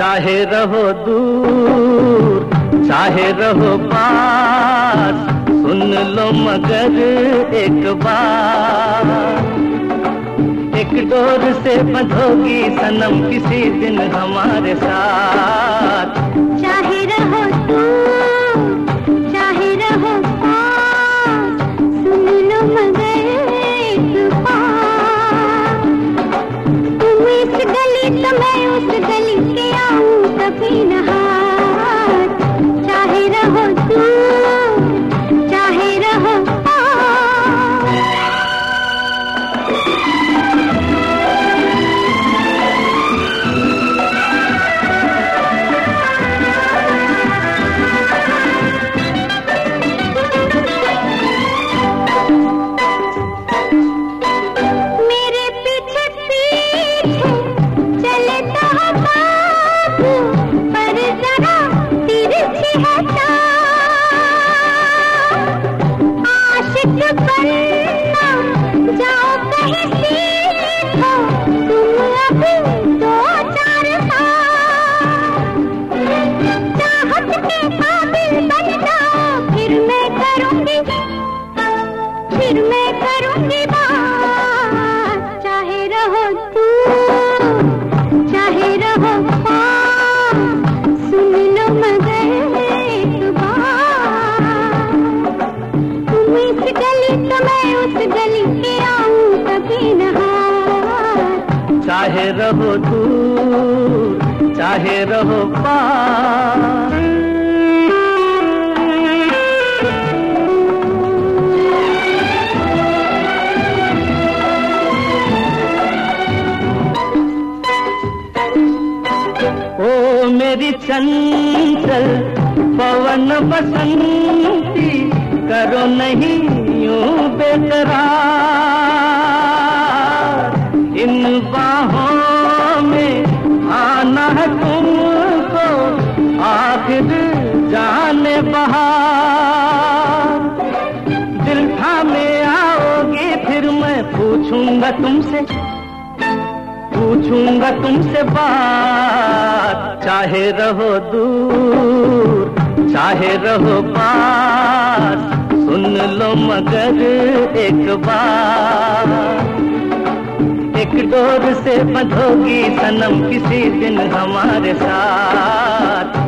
चाहे रहो दूर, चाहे रहो पास, सुन लो मगर एक बार। एक डोर से बंधोगी सनम किसी दिन हमारे साथ। चाहे रहो आऊँ मैं उस गली के आऊँ कभी चाहे रहो दूर, चाहे रहो पास ओ मेरी चंचल, पवन बसंती, करो नहीं यूँ बेकरार। इन बाहों में आना है तुमको, आखिर जाने बहार। दिल थामे आओगे, फिर मैं पूछूँगा तुमसे पूछूँगा तुमसे बात। चाहे रहो दूर, चाहे रहो पास। सुन लो मगर एक बार। एक डोर से बंधोगी सनम किसी दिन हमारे साथ।